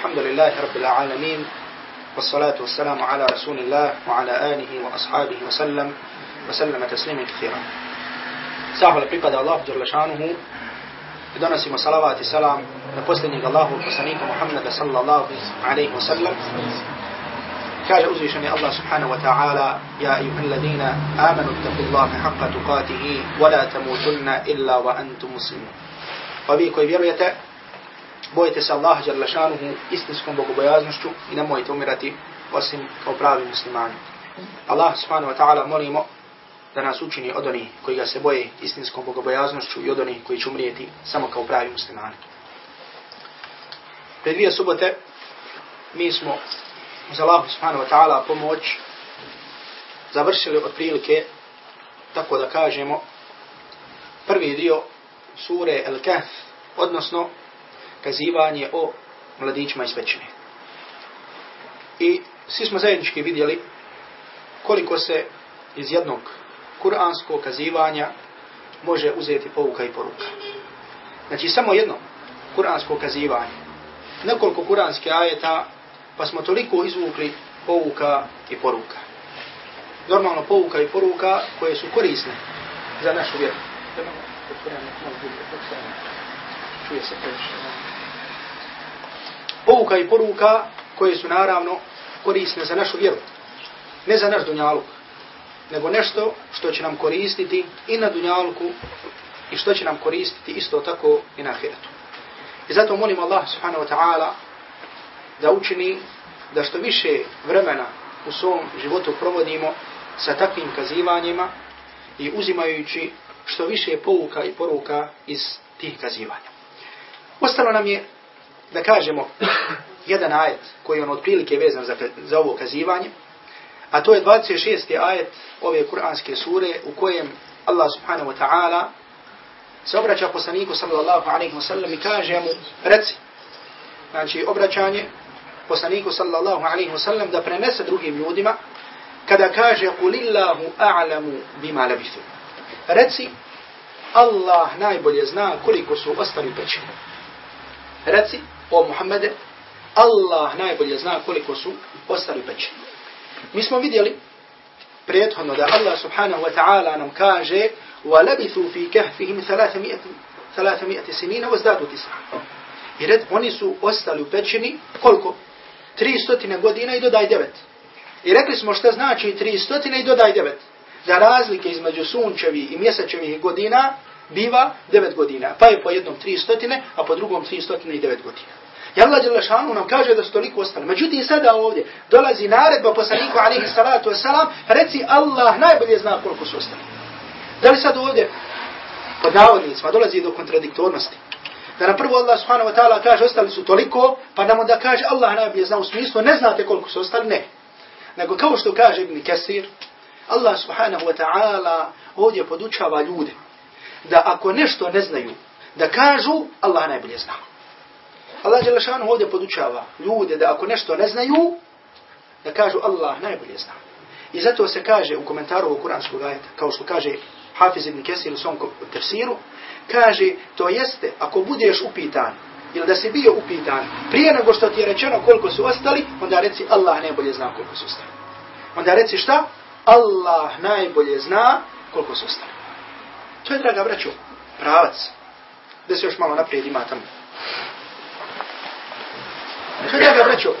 الحمد لله رب العالمين والصلاة والسلام على رسول الله وعلى آله وأصحابه وسلم وسلم تسليما كثيرا. صاحب الحقيقة الله جل شانه إذن نسيم صلوات السلام نفسلني الله وسنيك محمد صلى الله عليه وسلم كاج أزيشني الله سبحانه وتعالى يا أيها الذين آمنوا اتقوا الله حق تقاته ولا تموتن إلا وأنتم مسلمون وبيكو يبيرو bojite se Allah Đerlešanuhu istinskom bogobojaznošću i nemojte umirati osim kao pravi muslimani Allah subhanahu wa ta'ala molimo da nas učini od onih koji ga se boje istinskom bogobojaznošću i od onih koji će umrijeti samo kao pravi muslimani. Pred dvije subote mi smo uz Allah subhanahu wa ta'ala pomoć završili otprilike, tako da kažemo prvi dio sure El Kahf odnosno kazivanje o mladićima iz pećine. I svi smo zajednički vidjeli koliko se iz jednog kuranskog kazivanja može uzeti pouka i poruka. Znači samo jedno kuransko kazivanje. Nekoliko kuranske ajeta pa smo toliko izvukli pouka i poruka. Normalno pouka i poruka koje su korisne za našu vjeru. Pouka i poruka koje su naravno korisne za našu vjeru. Ne za naš dunjaluk nego nešto što će nam koristiti i na dunjalku i što će nam koristiti isto tako i na ahiretu. I zato molim Allah subhanahu wa ta'ala da učini da što više vremena u svom životu provodimo sa takvim kazivanjima i uzimajući što više pouka i poruka iz tih kazivanja. Ostalo nam je da kažemo jedan ajet koji je on otprilike vezan za, za ovo kazivanje, A to je 26. ajet ove kuranske sure u kojem Allah subhanahu wa ta'ala se obraća poslaniku sallallahu alaihi wa sallam i kaže mu reci. Znači obraćanje poslaniku sallallahu alaihi wa sallam da prenese drugim ljudima kada kaže kulillahu a'lamu bima labithu. Reci Allah najbolje zna koliko su ostali pećini. Reci o Muhammede Allah najbolje zna koliko su ostali pećini. Mi smo vidjeli prethodno da Allah subhanahu wa ta'ala nam kaže وَلَبِثُوا فِي كَهْفِهِمْ ثَلَاثَمِيَةِ سِنِينَ وَزْدَادُوا تِسْعَ I red, oni su ostali u pećini koliko? 300 godina i dodaj 9. I rekli smo šta znači 300 i dodaj 9. Da razlike između sunčevi i mjesečevih godina biva 9 godina. Pa je po jednom 300, a po drugom 309 godina. I Allah Đelešanu nam kaže da su toliko ostali. Međutim, sada ovdje dolazi naredba poslaniku alihi salatu wasalam, reci Allah najbolje zna koliko su ostali. Da li sad ovdje, pod navodnicima, dolazi do kontradiktornosti? Da na prvo Allah subhanahu wa ta'ala kaže ostali su toliko, pa nam onda kaže Allah najbolje zna u smislu, ne znate koliko su ostali, ne. Nego kao što kaže Ibn Kesir, Allah subhanahu wa ta'ala ovdje podučava ljude da ako nešto ne znaju, da kažu Allah najbolje znao. Allah Đelešanu ovdje podučava ljude da ako nešto ne znaju, da kažu Allah najbolje zna. I zato se kaže u komentaru ovog kuranskog ajeta, kao što kaže Hafiz ibn Kesir u svom tefsiru, kaže, to jeste, ako budeš upitan, ili da si bio upitan, prije nego što ti je rečeno koliko su ostali, onda reci Allah najbolje zna koliko su ostali. Onda reci šta? Allah najbolje zna koliko su ostali. To je, draga braćo, pravac. Da se još malo naprijed ima tamo. Što je ga braćo?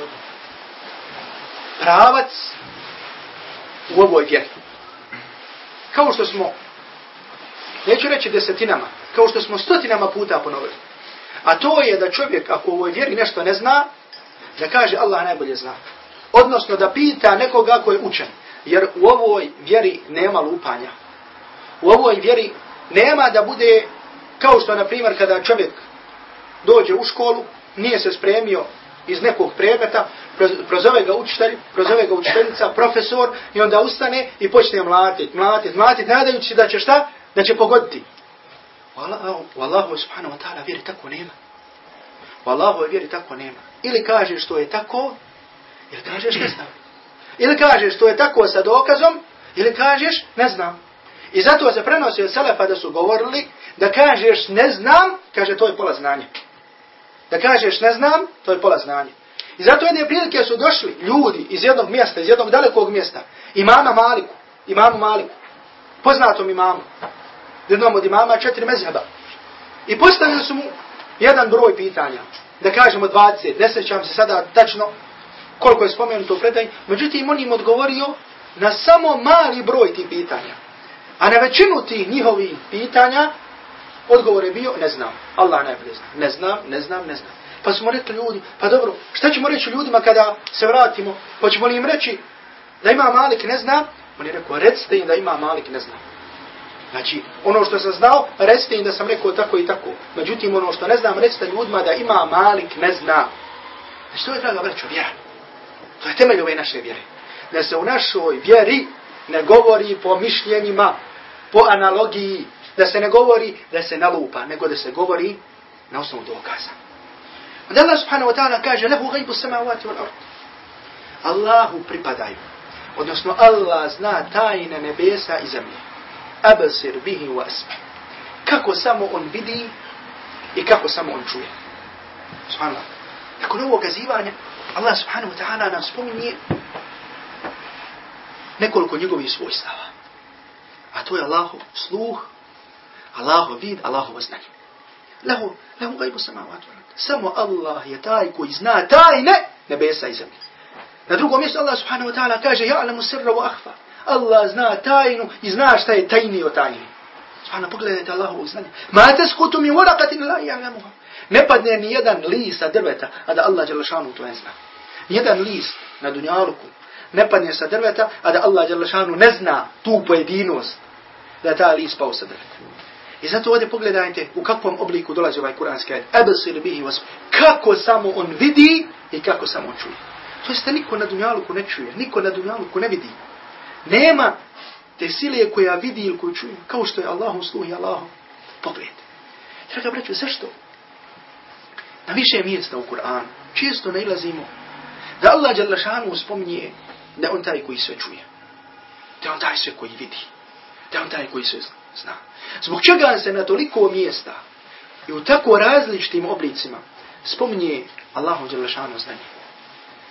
Pravac u ovoj vjeri. Kao što smo, neću reći desetinama, kao što smo stotinama puta ponovili. A to je da čovjek ako u ovoj vjeri nešto ne zna, da kaže Allah najbolje zna. Odnosno da pita nekoga ko je učen. Jer u ovoj vjeri nema lupanja. U ovoj vjeri nema da bude kao što, na primjer, kada čovjek dođe u školu, nije se spremio iz nekog predmeta, prozove ga učitelj, prozove ga učiteljica, profesor, i onda ustane i počne mlatiti, mlatiti, mlatiti, nadajući da će šta? Da će pogoditi. U Allahu subhanahu wa ta'ala vjeri tako nema. U Allahu vjeri tako nema. Ili kažeš što je tako, ili kažeš ne znam. Ili kažeš što je tako sa dokazom, ili kažeš ne znam. I zato se prenosi od Selefa da su govorili da kažeš ne znam, kaže to je pola znanja. Da kažeš ne znam, to je pola znanja. I zato jedne prilike su došli ljudi iz jednog mjesta, iz jednog dalekog mjesta, imama Maliku, imamu Maliku, poznatom imamu, jednom od imama četiri mezheba. I postavili su mu jedan broj pitanja, da kažemo 20, ne sećam se sada tačno koliko je spomenuto u predanju, međutim on im odgovorio na samo mali broj tih pitanja. A na većinu tih njihovih pitanja odgovor je bio ne znam. Allah najbolje zna. Ne znam, ne znam, ne znam. Pa smo rekli ljudi, pa dobro, šta ćemo reći ljudima kada se vratimo? Hoćemo li im reći da ima Malik ne zna? On je rekao, recite im da ima Malik ne zna. Znači, ono što sam znao, recite im da sam rekao tako i tako. Međutim, ono što ne znam, recite ljudima da ima Malik ne zna. E znači, to je, draga vrećo, vjera. To je temelj ove naše vjere. Da se u našoj vjeri ne govori po mišljenjima, po analogiji, da se ne govori da se nalupa, nego da se govori na osnovu dokaza. Onda Allah subhanahu wa ta'ala kaže, lehu gajbu samavati wal ard. Allahu pripadaju. Odnosno, Allah zna tajne nebesa i zemlje. Abasir bihi wa asma. Kako samo on vidi i kako samo on čuje. Subhanallah. Nakon ovog gazivanja, Allah subhanahu wa ta'ala nam spominje nekoliko njegovih svojstava. A to je Allahov sluh, Allahov vid, Allahov znanje. Lahu, lahu gajbu samavatu. Samo Allah je taj koji zna tajne nebesa i zemlje. Na drugom mjestu Allah subhanahu wa ta'ala kaže Ja'lamu sirra wa ahfa. Allah zna tajnu i zna šta je tajni o tajni. Subhana, pogledajte Allahovog znanja. Ma te skutu mi urakatin la ja'lamuha. Ne padne ni jedan lis sa drveta, a da Allah Đalešanu to ne zna. Nijedan lis na dunjaluku ne padne sa drveta, a da Allah Đalešanu ne zna tu pojedinost da ta lis pao sa drveta. I zato ovdje pogledajte u kakvom obliku dolazi ovaj kuranski ajed. Ebesir bihi vas. Kako samo on vidi i kako samo on čuje. To jeste niko na dunjaluku ne čuje, niko na dunjaluku ne vidi. Nema te sile koja vidi ili koju čuje, kao što je Allahom sluh i Allahom pogled. Draga braću, zašto? Na više mjesta u Kur'anu često nailazimo da Allah Đalašanu spominje da on taj koji sve čuje. Da on taj sve koji vidi. Da on taj koji sve zna. Zbog čega se na toliko mjesta i u tako različitim oblicima spominje Allahu Đelešanu znanje.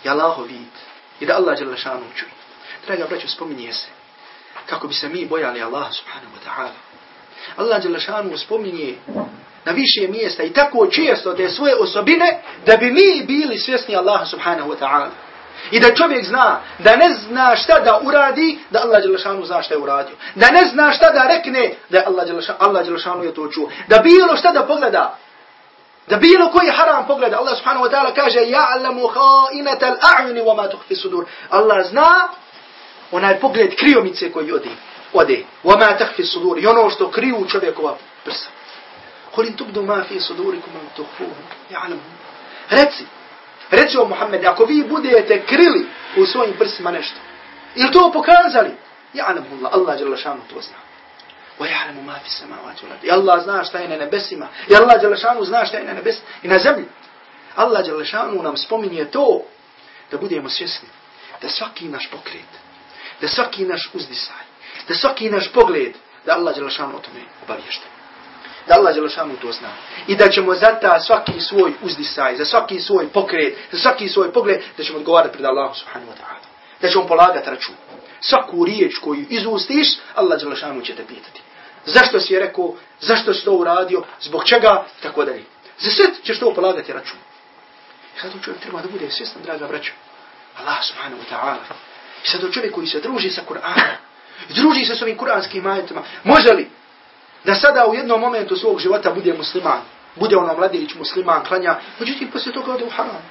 I Allahu vid. I da Allah Đelešanu čuje. Draga braću, spominje se kako bi se mi bojali Allaha subhanahu wa ta'ala. Allah Đelešanu spominje na više mjesta i tako često te svoje osobine da bi mi bili svjesni Allaha subhanahu wa ta'ala. I da čovjek zna, da ne zna šta da uradi, da Allah Đelešanu zna šta je uradio. Da ne zna šta da rekne, da Allah Đelešanu je to čuo. Da bilo šta da pogleda, da bilo koji haram pogleda, Allah Subhanahu wa ta'ala kaže, ja alamu ha'inata l'a'uni wa ma tuhfi sudur. Allah zna, onaj pogled kriomice koji odi, ode, wa ma tuhfi sudur, i ono što kriju čovjekova prsa. Kolim tubdu ma fi sudurikum am tuhfuhu, ja. Reci, reci o Muhammed ako vi budete krili u svojim prsima nešto ili to pokazali? Ya'lamu Allah Allah dželle to zna. Wa ja'lamu ma fi samavati ulad. I Allah zna šta je na nebesima. I Allah dželle šanu zna šta je na nebes i na zemlji. Allah dželle šanu nam spominje to da budemo svjesni da svaki naš pokret da svaki naš uzdisaj da svaki naš pogled da Allah dželle šanu o tome obavješta da Allah Đelešanu to zna. I da ćemo za ta svaki svoj uzdisaj, za svaki svoj pokret, za svaki svoj pogled, da ćemo odgovarati pred Allahom subhanahu wa ta'ala. Da ćemo polagati račun. Svaku riječ koju izustiš, Allah Đelešanu će te pitati. Zašto si je rekao, zašto si to uradio, zbog čega, tako dalje. Za sve ćeš to polagati račun. I sad čovjek treba da bude svjestan, draga braća. Allah subhanahu wa ta'ala. I sad čovjek koji se druži sa Kur'anom, druži se s ovim kuranskim majetima, može li da sada u jednom momentu svog života bude musliman, bude ono mladić musliman, klanja, međutim poslije toga ode u haram.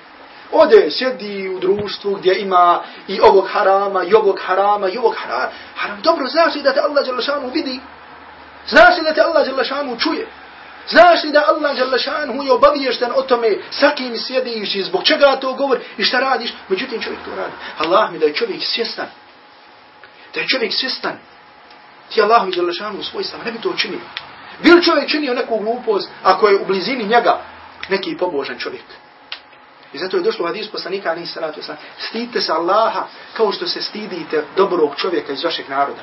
Ode, sjedi u društvu gdje ima i ovog harama, i ovog harama, i ovog harama. Haram, dobro, znaš li da te Allah Đalešanu vidi? Znaš li da te Allah Đalešanu čuje? Znaš li da Allah Đalešanu je obaviješten o tome sa kim sjediš i zbog čega to govori i šta radiš? Međutim, čovjek to radi. Allah mi da je čovjek svjestan. Da je čovjek svjestan ti Allahu i Đelešanu u svoj sam, ne bi to učinio. Bil čovjek činio neku glupost, ako je u blizini njega neki pobožan čovjek. I zato je došlo u hadisu poslanika, ali salatu sam, stidite se Allaha kao što se stidite dobrog čovjeka iz vašeg naroda.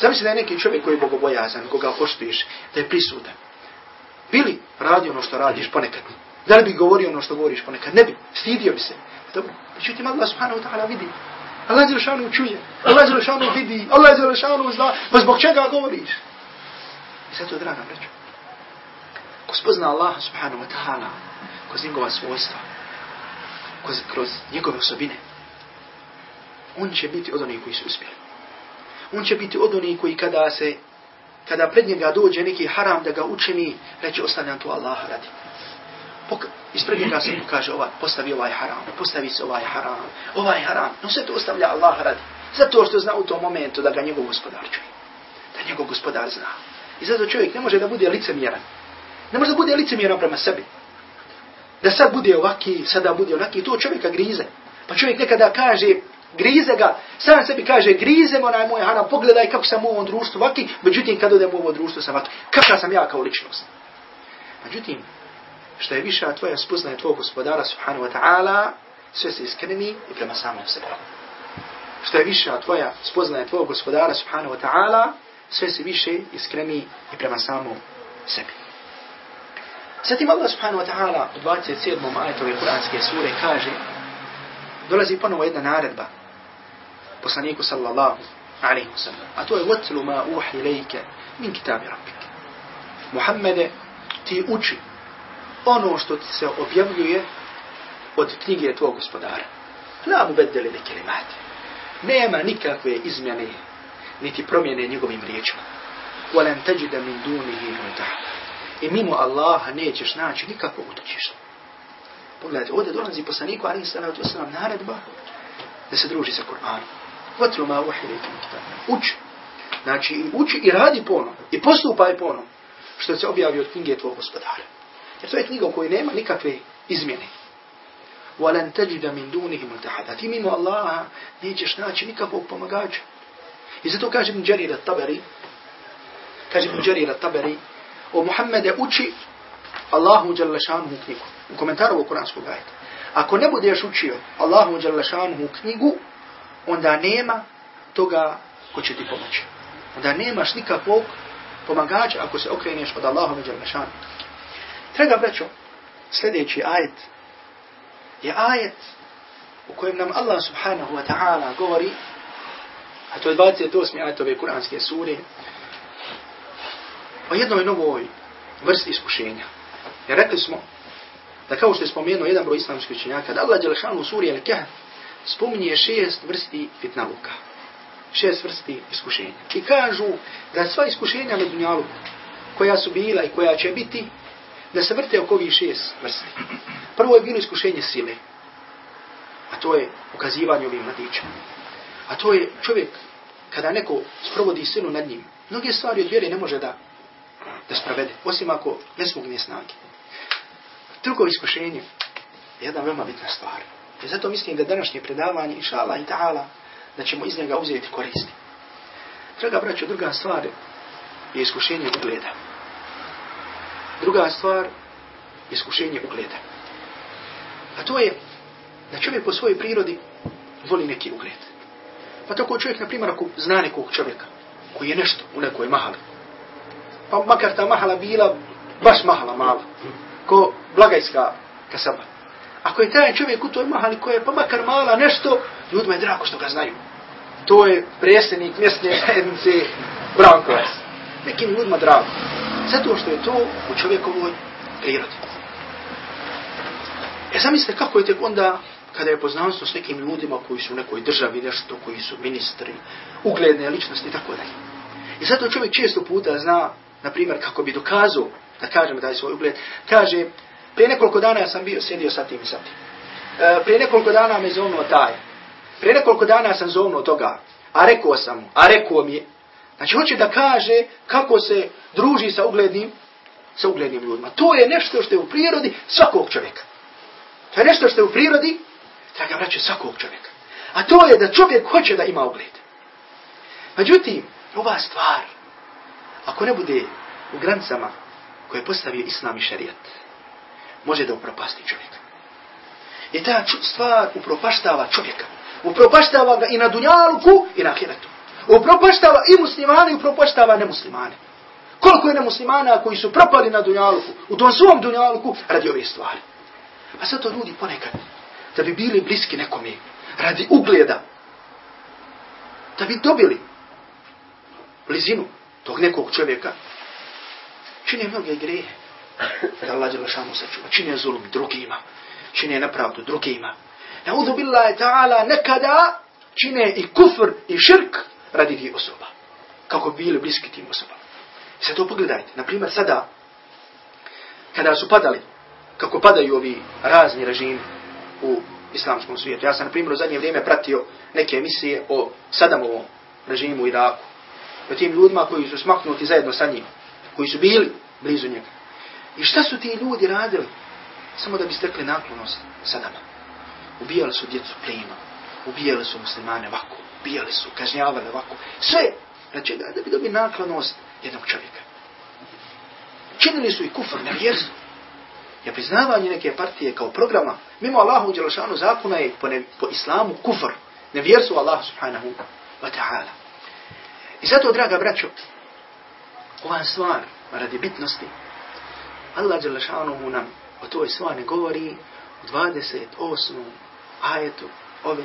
Zamisli da je neki čovjek koji je bogobojazan, koga poštuješ, da je prisutan. Bili radi ono što radiš ponekad. Da li bi govorio ono što govoriš ponekad? Ne bi. Stidio bi se. Dobro. Međutim, Allah subhanahu wa ta'ala vidi. Allah Đelešanu čuje. Allah Đelešanu vidi. Allah Đelešanu zna. Pa zbog čega govoriš? I zato, draga breću, ko spozna Allah subhanahu wa ta'ala kroz njegova svojstva, kroz, kroz njegove osobine, on će biti od onih koji su uspjeli. On će biti od onih koji kada se, kada pred njega dođe neki haram da ga učini, reći ostavljam to Allah radi. Pok ispred njega se kaže ovaj, postavi ovaj haram, postavi se ovaj haram, ovaj haram, no sve to ostavlja Allah radi. Zato što zna u tom momentu da ga njegov gospodar čuje. Da njegov gospodar zna. I zato čovjek ne može da bude licemjeran. Ne može da bude licemjeran prema sebi. Da sad bude ovaki, sada bude onaki, to čovjeka grize. Pa čovjek nekada kaže, grize ga, sam sebi kaže, grize onaj moj haram, pogledaj kako sam u ovom društvu ovaki, međutim kad odem u ovo društvo sam ovaki. Kakva sam ja kao ličnost? Međutim, što je viša tvoja spoznaje tvojeg gospodara subhanahu wa ta'ala, sve se iskreni i prema samom sebi. Što je viša tvoja spoznaje tvojeg gospodara subhanahu wa ta'ala, sve se više iskreni i prema samom sebi. Zatim Allah subhanahu wa ta'ala u 27. ajetove Kur'anske sure kaže dolazi ponovo jedna naredba poslaniku sallallahu alaihi wa sallam. A to je vatlu ma uhi lejke min kitabi rabbik. Muhammede, ti uči ono što ti se objavljuje od knjige tvojeg gospodara. La mu bedeli li kelimati. Nema nikakve izmjene, niti promjene njegovim riječima. Walan tajida min dunihi mutah. I mimo Allaha nećeš naći nikakvo utočište. Pogledajte, ovdje dolazi poslaniku, ali salatu wasalam, naredba da se druži sa Kur'anom. Vatru ma uhi li Uči. Znači, uči i radi po. I postupaj po što se objavi od knjige tvojeg gospodara. Jer to je knjiga u kojoj nema nikakve izmjene. وَلَنْ تَجِدَ مِنْ دُونِهِ مُلْتَحَدَ Ti mimo Allaha nećeš naći nikakvog pomagača. I zato kaže Ibn Jarir al-Tabari, kaže Ibn Jarir al-Tabari, o Muhammede uči Allahu Đalešanu u knjigu. U komentaru ovog kuranskog ajeta. Ako ne budeš učio Allahu Đalešanu u knjigu, onda nema toga ko će ti pomoći. Onda nemaš nikakvog pomagača ako se okreneš od Allahu Đalešanu. Treba braćo, sljedeći ajet je ajet u kojem nam Allah subhanahu wa ta'ala govori, a to je 28. ajet ove kuranske sure, o jednoj novoj vrsti iskušenja. Jer rekli smo, da kao što je spomenuo jedan broj islamskih učenjaka, da Allah Đelešanu u suri Al-Kahf spominje šest vrsti fitnaluka. Šest vrsti iskušenja. I kažu da sva iskušenja na dunjalu koja su bila i koja će biti, da se vrte oko ovih šest vrsti. Prvo je bilo iskušenje sile. A to je ukazivanje ovim mladićima. A to je čovjek, kada neko sprovodi silu nad njim, mnoge stvari od vjere ne može da, da sprovede, osim ako ne smogne snage. Drugo iskušenje je jedna veoma bitna stvar. I zato mislim da današnje predavanje, inša Allah i ta'ala, da ćemo iz njega uzeti koristi. Draga braćo, druga stvar je iskušenje ugleda. Druga stvar iskušenje ugleda. A to je da čovjek po svojoj prirodi voli neki ugled. Pa tako čovjek, na primjer, ako zna nekog čovjeka koji je nešto u nekoj mahali, pa makar ta mahala bila baš mahala mala, ko blagajska kasaba. Ako je taj čovjek u toj mahali koja je pa makar mala nešto, ljudima je drago što ga znaju. To je predsjednik mjesne zajednice Brankovac. Nekim ljudima drago. Zato što je to u čovjekovoj prirodi. E zamislite kako je tek onda kada je poznanstvo s nekim ljudima koji su u nekoj državi nešto, koji su ministri, ugledne ličnosti i tako dalje. I zato čovjek često puta zna, na primjer, kako bi dokazao, da kažem da je svoj ugled, kaže, prije nekoliko dana ja sam bio, sjedio sa tim i sa tim. E, prije nekoliko dana me zovnuo taj. Prije nekoliko dana sam zovnuo toga. A rekao sam mu, a rekao mi je, Znači, hoće da kaže kako se druži sa uglednim, sa uglednim ljudima. To je nešto što je u prirodi svakog čovjeka. To je nešto što je u prirodi, draga vraći svakog čovjeka. A to je da čovjek hoće da ima ugled. Međutim, ova stvar, ako ne bude u granicama koje postavio islam i šarijat, može da upropasti čovjeka. I ta stvar upropaštava čovjeka. Upropaštava ga i na dunjalku i na ahiretu upropaštava i muslimane i upropaštava nemuslimane. Koliko je nemuslimana koji su propali na dunjaluku, u tom svom dunjaluku, radi ove stvari. A sad to ljudi ponekad da bi bili bliski nekome, radi ugleda, da bi dobili blizinu tog nekog čovjeka, čine mnoge greje, da Allah je lašanu sačuva, čine zulum drugima, čine nepravdu drugima. Na udu billahi ta'ala nekada čine i kufr i širk radi tih osoba, kako bili bliski tim osobama. I sad to pogledajte, na primjer sada, kada su padali, kako padaju ovi razni režimi u islamskom svijetu. Ja sam, na primjer, u zadnje vrijeme pratio neke emisije o Sadamovom režimu u Iraku. O tim ljudima koji su smaknuti zajedno sa njim, koji su bili blizu njega. I šta su ti ljudi radili? Samo da bi stekli naklonost Sadama. Ubijali su djecu plima, ubijali su muslimane ovako, Bijali su, kažnjavali ovako. Sve, znači da, da bi dobili naklonost jednog čovjeka. Činili su i kufr, nevjerstvo je priznavanje neke partije kao programa, mimo Allahu Đelšanu zakona je po, ne, po islamu kufr, nevjerstvo Allah subhanahu wa ta'ala. I zato, draga braćo, ova stvar, radi bitnosti, Allah Đelešanu nam o toj stvari govori u 28. ajetu ove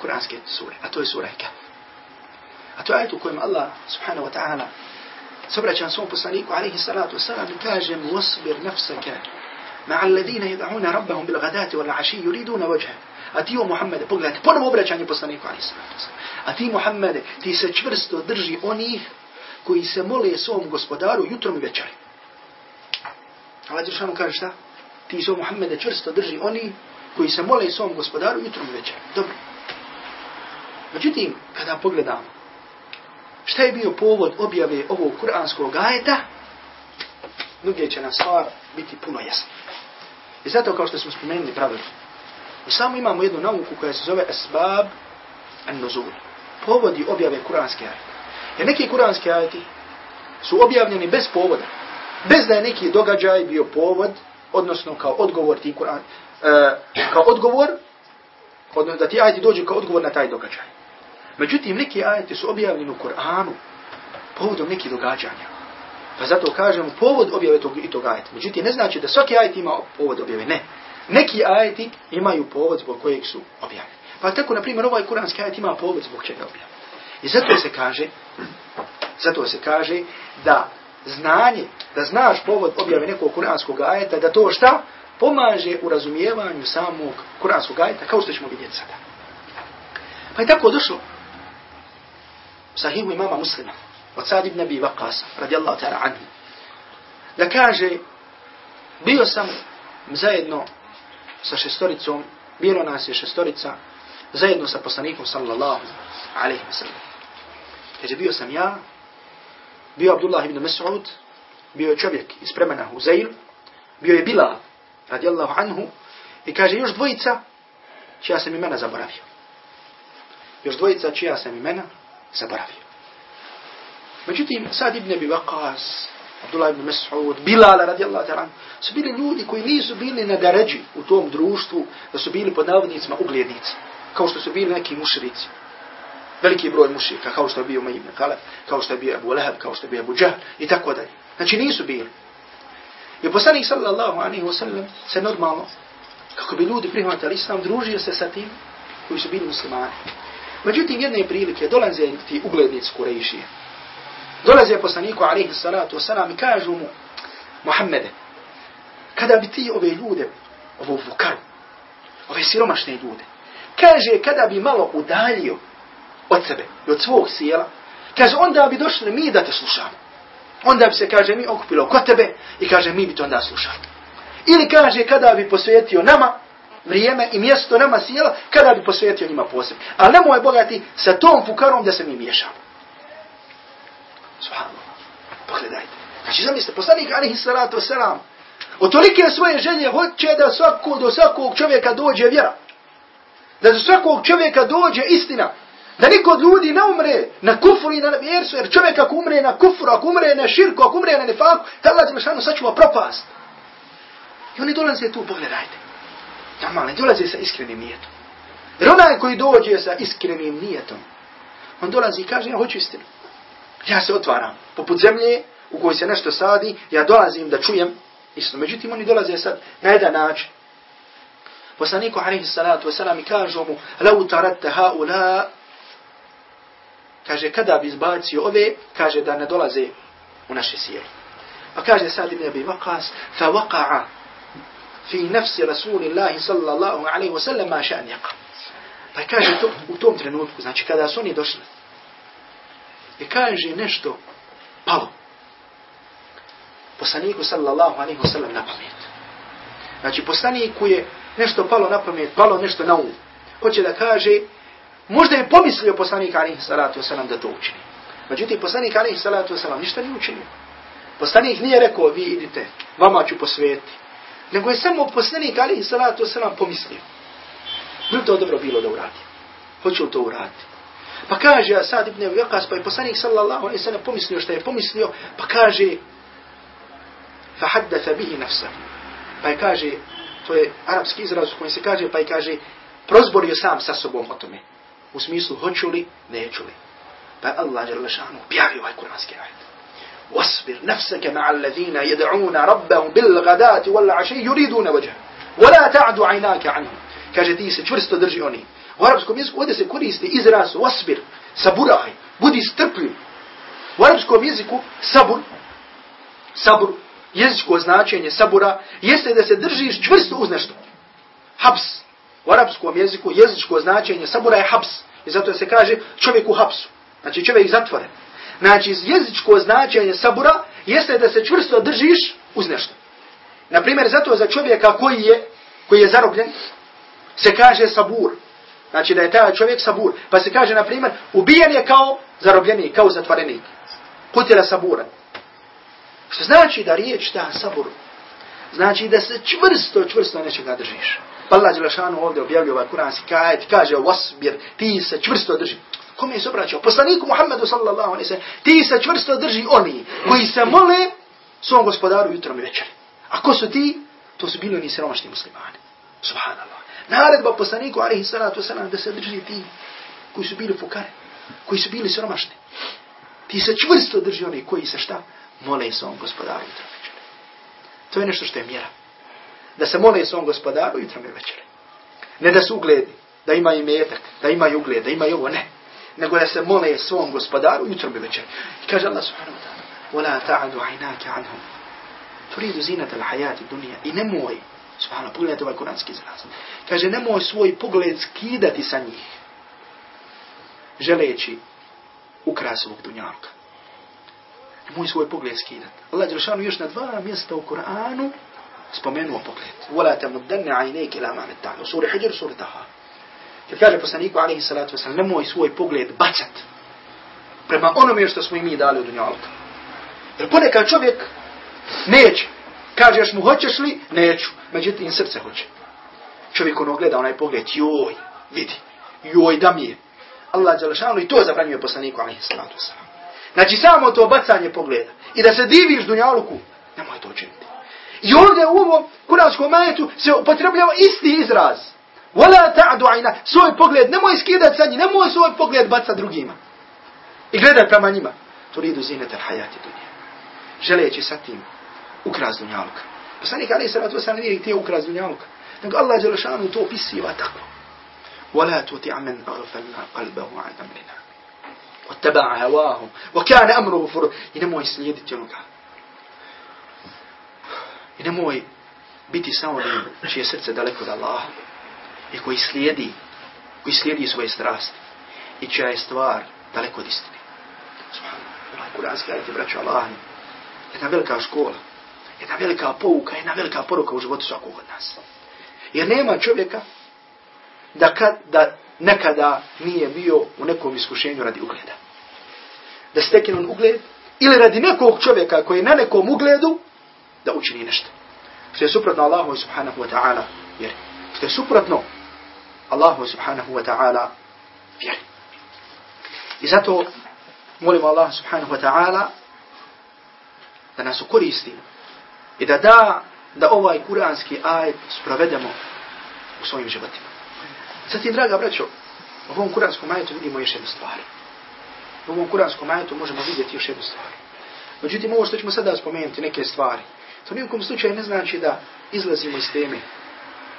kuranske sure, a to je sura Kaf. A to je ajet u kojem Allah subhanahu wa ta'ala سبرا سوم بصنيك عليه الصلاة والسلام كاجم واصبر نفسك مع الذين يدعون ربهم بالغداة والعشي يريدون وجهه أتيو محمد بغلت بنا مبرچاني بصنيك عليه الصلاة والسلام أتي محمد ti se čvrsto drži onih koji se mole svom gospodaru jutrom i večeri. Allah Đeršanu kaže šta? Ti se Muhammede čvrsto drži oni koji se mole svom gospodaru jutrom i večeri. Dobro. Međutim, kada pogledamo šta je bio povod objave ovog kuranskog ajeta, mnoge će na stvar biti puno jasna. I zato kao što smo spomenuli pravilo, mi samo imamo jednu nauku koja se zove Esbab an-Nuzul. Povodi objave kuranske ajete. Jer neki kuranski ajeti su objavljeni bez povoda. Bez da je neki događaj bio povod, odnosno kao odgovor ti Kur'an, e, kao odgovor, odnosno da ti ajeti dođu kao odgovor na taj događaj. Međutim, neki ajeti su objavljeni u Koranu povodom nekih događanja. Pa zato kažemo povod objave tog i tog ajeta. Međutim, ne znači da svaki ajet ima povod objave. Ne. Neki ajeti imaju povod zbog kojeg su objavljeni. Pa tako, na primjer, ovaj kuranski ajet ima povod zbog čega objavljeni. I zato se kaže, zato se kaže da znanje, da znaš povod objave nekog kuranskog ajeta, da to šta pomaže u razumijevanju samog kuranskog ajeta, kao što ćemo vidjeti sada. Pa je tako došlo sahihu imama muslima, od Sad ibn Abi Waqasa, radijallahu ta'ala anhu, da kaže, bio sam zajedno sa šestoricom, bilo nas je šestorica, zajedno sa poslanikom sallallahu alaihi wa sallam. Kaže, bio sam ja, bio Abdullah ibn Mas'ud, bio je čovjek iz premena Huzail, bio je Bila, radijallahu anhu, i kaže, još dvojica, čija sam imena zaboravio. Još dvojica, čija sam imena zaboravio. Međutim, Sad ibn Abi Waqas, Abdullah ibn Mas'ud, Bilal radijallahu ta'ala, su bili ljudi koji nisu bili na daređi u tom društvu, da su bili pod navodnicima uglednici, kao što su bili neki mušrici. Veliki broj mušrika, kao što je bio Majim Khalaf, kao što je bio Abu Lahab, kao što je bio Abu Jahl, i tako dalje. Znači nisu bili. I poslanik sallallahu alaihi wa sallam se normalno, kako bi ljudi prihvatali islam, družio se sa tim koji su bili muslimani. Međutim, jedne prilike dolaze ti uglednici Kurejšije. Dolaze poslaniku, alaihi salatu wasalam, i kažu mu, Muhammede, kada bi ti ove ljude, ovu vukaru, ove siromašne ljude, kaže, kada bi malo udaljio od sebe i od svog sjela, kaže, onda bi došli mi da te slušamo. Onda bi se, kaže, mi okupilo kod tebe i kaže, mi bi to onda slušali. Ili kaže, kada bi posvetio nama, vrijeme i mjesto nama sjela kada bi posvetio njima poseb. Ali nemoj bogati sa tom fukarom da se mi miješamo. Subhanallah. Pogledajte. Znači, zamislite, poslanik alihi salatu wasalam, od tolike svoje želje hoće da svako, do svakog čovjeka dođe vjera. Da do svakog čovjeka dođe istina. Da niko od ljudi ne umre na kufru i na vjersu, jer čovjek ako umre na kufru, ako umre na širku, ako umre na nefaku, tada će je sačuva propast. I oni dolaze tu, pogledajte. Normalno, dolazi sa iskrenim nijetom. Jer onaj koji dođe sa iskrenim nijetom, on dolazi i kaže, ja hoću istinu. Ja se otvaram. Poput zemlje u kojoj se nešto sadi, ja dolazim da čujem istinu. Međutim, oni dolaze sad na jedan način. poslaniku alaihi salatu wasalam i kažu mu, lau taradte haula, kaže, kada bi izbacio ove, kaže da ne dolaze u naše sjeli. Pa kaže sad ibn Abi Waqas, fa waqa'a fi nafsi Rasulillahi sallallahu alaihi wasallam ma ša'an jaqa. Pa kaže to u tom trenutku, znači kada su oni došli, i kaže nešto palo poslaniku sallallahu alaihi wasallam na pamet. Znači poslaniku je nešto palo na pamet, palo nešto na um. Hoće da kaže, možda je pomislio poslanik alaihi salatu wasallam da to učini. Međutim, poslanik alaihi salatu wasallam ništa nije učinio. Poslanik nije rekao, vi idite, vama ću posvetiti. Nego je samo poslanik alaihi salatu wasallam pomislio. Bi to dobro bilo da uradi. Hoću li to uraditi? Pa kaže Asad ibn Waqas, pa je poslanik sallallahu alaihi sallam pomislio što je pomislio, pa kaže, fa haddatha bihi nafsa. Pa je kaže, to je arapski izraz u kojem se kaže, pa je kaže, prozborio sam sa sobom o tome. U smislu, hoću li, neću li. Pa je Allah jalla šanu objavio ovaj kuranski ajed. واصبر نفسك مع الذين يدعون ربهم بالغداة والعشي يريدون وجهه ولا تعد عيناك عنهم kaže ti se čvrsto drži oni u arapskom jeziku ovdje se koristi izraz wasbir saburaj budi strpljiv u arapskom jeziku sabur sabur jezičko značenje sabura jeste da se držiš čvrsto uz nešto. Haps. U arapskom jeziku jezičko značenje sabura je haps. I zato se kaže čovjek u hapsu. Znači čovjek zatvore. Znači jezičko značenje sabura jeste da se čvrsto držiš uz nešto. Naprimjer, zato za čovjeka koji je, koji je zarobljen, se kaže sabur. Znači da je taj čovjek sabur. Pa se kaže, na primjer, ubijen je kao zarobljenik, kao zatvorenik. Kutila sabura. Što znači da riječ ta sabur, znači da se čvrsto, čvrsto nečega držiš. Pa Allah Đelešanu ovdje objavljuje ovaj kuranski kajet, kaže wasbir, ti se čvrsto drži. Kome se obraćao? Poslaniku Muhammedu sallallahu alaihi sallam, ti se čvrsto drži oni koji se mole svom gospodaru jutrom i večeri. A ko su ti? To su bili oni siromašni muslimani. Subhanallah. Naredba poslaniku alaihi salatu sallam da se drži ti koji su bili fukare, koji su bili siromašni. Ti se čvrsto drži oni koji se šta? mole svom gospodaru i večer To je nešto što je mjera. Da se mole svom gospodaru i večer Ne da su ugledi, da ima i metak, da ima i ugled, da ima i ovo, ne Nego da se mole svom gospodaru jutro večere. I kaže Allah subhanahu wa ta'ala, وَلَا تَعَدُ عَيْنَاكَ عَنْهُمْ تُرِيدُ زِينَةَ الْحَيَاتِ الدُّنِيَا I nemoj, subhanahu, pogledajte ovaj kuranski izraz. Kaže, nemoj svoj pogled skidati sa njih, želeći ukras ovog dunjalka moj svoj pogled skidat. Allah Đelšanu još na dva mjesta u Kur'anu spomenuo pogled. Wala tamuddanna aynayka ila ma matta'na. Sura Hijr, sura Taha. Jer kaže poslaniku alejhi salatu wasalam, nemoj svoj pogled bacat prema onome što smo i mi dali u dunjalku. Jer ponekad čovjek neće. Kažeš mu, hoćeš li? Neću. Međutim, srce hoće. Čovjek ono gleda onaj pogled, joj, vidi, joj, da mi je. Allah Đalešanu i to zabranjuje poslaniku alihi salatu wasalam. Znači samo to bacanje pogleda. I da se diviš dunjaluku, nemoj to učiniti. I ovdje u ovom kuranskom majetu se upotrebljava isti izraz. Wala ta'du ayna, svoj pogled, nemoj skidati sa njih, nemoj svoj pogled bacati drugima. I gledaj prema njima. To ridu zinete hajati dunja. Želeći sa tim ukraz dunjaluka. Poslanik Ali Salatu Wasan nije htio ukraz dunjaluka. Nego Allah Đelešanu to opisiva tako. Wala tuti amen aghfalna qalbahu an amrina. واتبع هواه وكان امره فر ينمو يسليدي تيونغا ينمو biti samo čije srce daleko od Allaha i koji slijedi, koji slijedi svoje strasti i čija je stvar daleko od istine. Ovaj kuranski ajte, braću Allah, jedna velika škola, jedna velika pouka, jedna velika poruka u životu svakog od nas. Jer nema čovjeka da, kad, da nekada nije bio u nekom iskušenju radi ugleda. Da stekne on ugled, ili radi nekog čovjeka koji je na nekom ugledu, da učini nešto. Što je suprotno Allahu subhanahu wa ta'ala jer Što je suprotno Allahu subhanahu wa ta'ala vjeri. I zato molimo Allah subhanahu wa ta'ala da nas ukoristi i da da da ovaj kuranski ajet sprovedemo u svojim životima. Zatim, draga braćo, u ovom kuranskom ajetu vidimo još jednu stvar. U ovom kuranskom ajetu možemo vidjeti još jednu stvar. Međutim, ovo što ćemo sada spomenuti, neke stvari, to nijekom slučaju ne znači da izlazimo iz teme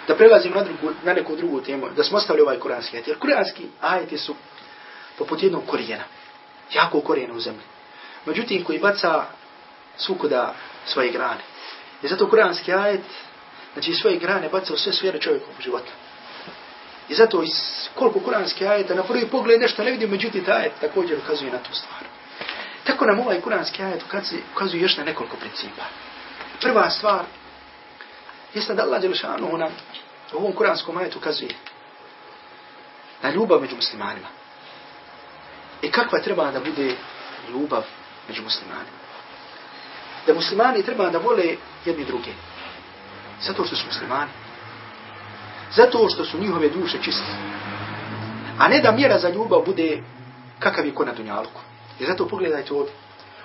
da prelazimo na, drugu, na neku drugu temu, da smo ostavili ovaj kuranski ajet. Jer kuranski ajeti su poput jednog korijena. Jako korijena u zemlji. Međutim, koji baca svukuda svoje grane. I zato kuranski ajet, znači svoje grane baca u sve sfere čovjekovog života. I zato iz koliko kuranski ajeta na prvi pogled nešto ne vidim, međutim taj ajet također ukazuje na tu stvar. Tako nam ovaj kuranski ajet ukazuje još na nekoliko principa. Prva stvar jeste da Allah Đelešanu nam u ovom kuranskom ajetu kazuje na ljubav među muslimanima. I kakva treba da bude ljubav među muslimanima. Da muslimani treba da vole jedni druge. Zato što su muslimani. Zato što su njihove duše čiste. A ne da mjera za ljubav bude kakav je ko na dunjalku. I zato pogledajte ovdje.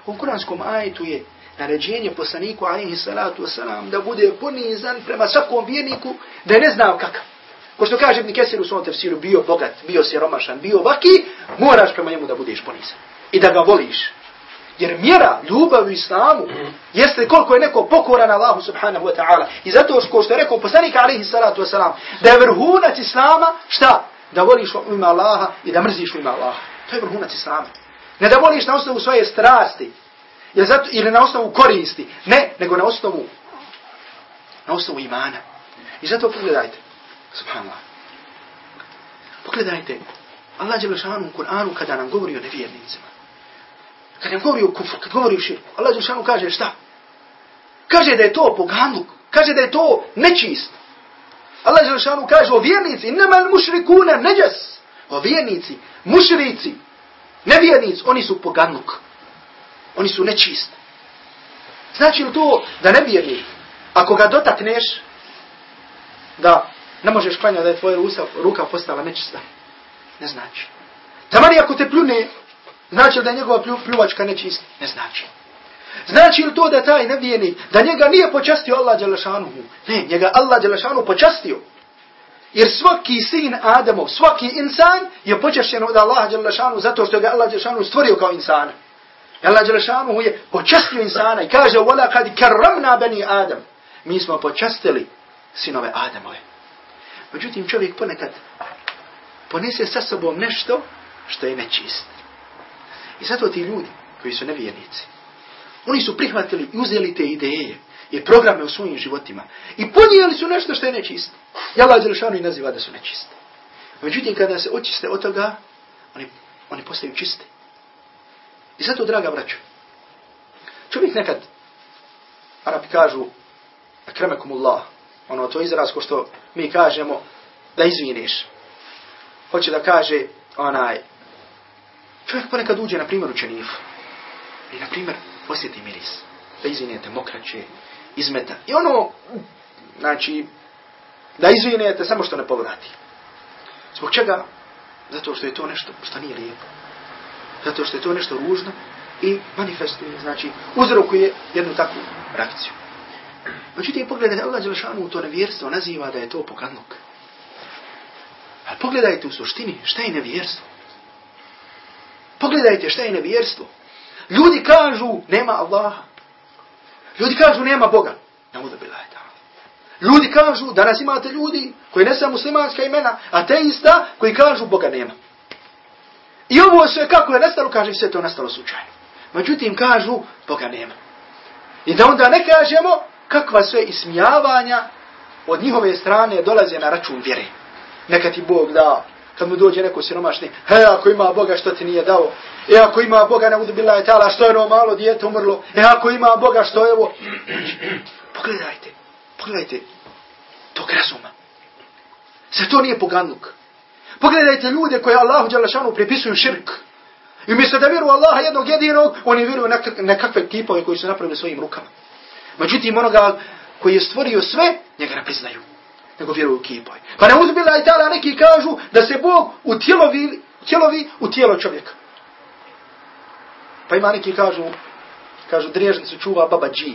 U kuranskom ajetu je naređenje poslaniku alaihi salatu wasalam da bude ponizan prema svakom vjerniku da je ne znao kakav. Ko što kaže Ibn Kesir u svom tefsiru, bio bogat, bio siromašan, bio vaki, moraš prema njemu da budeš ponizan. I da ga voliš. Jer mjera ljubavi u islamu jeste koliko je neko pokoran Allahu subhanahu wa ta'ala. I zato što što je rekao poslanik alaihi salatu wasalam, da je vrhunac islama, šta? Da voliš u ima Allaha i da mrziš u ima Allaha. To je vrhunac islama. Ne da voliš na osnovu svoje strasti, ili, zato, ili na osnovu koristi. Ne, nego na osnovu na osnovu imana. I zato pogledajte. Subhanallah. Pogledajte. Allah je lešanu u Kur'anu kada nam govori o nevjernicima. Kada nam govori o kufru, kada govori o širku. Allah je lešanu kaže šta? Kaže da je to poganluk. Kaže da je to nečist. Allah je lešanu kaže o vjernici. Nema mušrikuna neđas. O vjernici, mušrici, nevjernici, oni su poganluk. Oni su nečisti. Znači li to da nevjerni. Ako ga dotakneš, da ne možeš klanjati da je tvoja ruka, ruka postala nečista. Ne znači. Tamani ako te pljune, znači li da je njegova pljuvačka nečista? Ne znači. Znači li to da taj nevjerni, da njega nije počastio Allah Đelešanuhu? Ne, njega Allah Đelešanuhu počastio. Jer svaki sin Adamov, svaki insan je počašćen od Allah Đelešanu zato što ga Allah Đelešanu stvorio kao insana. Allah Đelešanu je počastio insana i kaže wala kad karramna bani Adam. Mi smo počastili sinove Adamove. Međutim, čovjek ponekad ponese sa sobom nešto što je nečist. I zato ti ljudi koji su nevjernici, oni su prihvatili i uzeli te ideje i programe u svojim životima i ponijeli su nešto što je nečist. I Allah Đelešanu i naziva da su nečiste. Međutim, kada se očiste od toga, oni, oni postaju čisti. I zato, draga braću, čovjek nekad, Arapi kažu, akremekumullah, ono to izraz ko što mi kažemo, da izviniš. Hoće da kaže, onaj, čovjek ponekad uđe, na primjer, u čenifu. I, na primjer, osjeti miris. Da izvinete mokraće, izmeta. I ono, znači, da izvinete samo što ne povrati. Zbog čega? Zato što je to nešto što nije lijepo zato što je to nešto ružno i manifestuje, znači uzrokuje jednu takvu reakciju. Međutim, pogledajte, Allah Đelšanu u to nevjerstvo naziva da je to pokadnuk. A pogledajte u suštini šta je nevjerstvo. Pogledajte šta je nevjerstvo. Ljudi kažu nema Allaha. Ljudi kažu nema Boga. Nemo da bila je ta. Ljudi kažu, danas imate ljudi koji ne sa muslimanska imena, a te ista koji kažu Boga nema. I ovo sve kako je nastalo, kaže sve to nastalo slučajno. Međutim, kažu, Boga nema. I da onda ne kažemo kakva sve ismijavanja od njihove strane dolaze na račun vjere. Neka ti Bog da, kad mu dođe neko siromašni, he, ako ima Boga što ti nije dao, e, ako ima Boga, ne udubila je tala, što je ono malo dijete umrlo, e, ako ima Boga, što je ovo. Pogledajte, pogledajte, tog razuma. Sve to nije poganluk. Pogledajte ljude koji Allahu Đalašanu pripisuju širk. I misle da vjeruju Allaha jednog jedinog, oni vjeruju nekakve tipove koji su napravili svojim rukama. Međutim, onoga koji je stvorio sve, njega ne priznaju. Nego vjeruju kipaj. Pa ne uzbila i tala neki kažu da se Bog u tijelovi, tijelovi u tijelo čovjeka. Pa ima neki kažu, kažu, drežnicu čuva baba dži.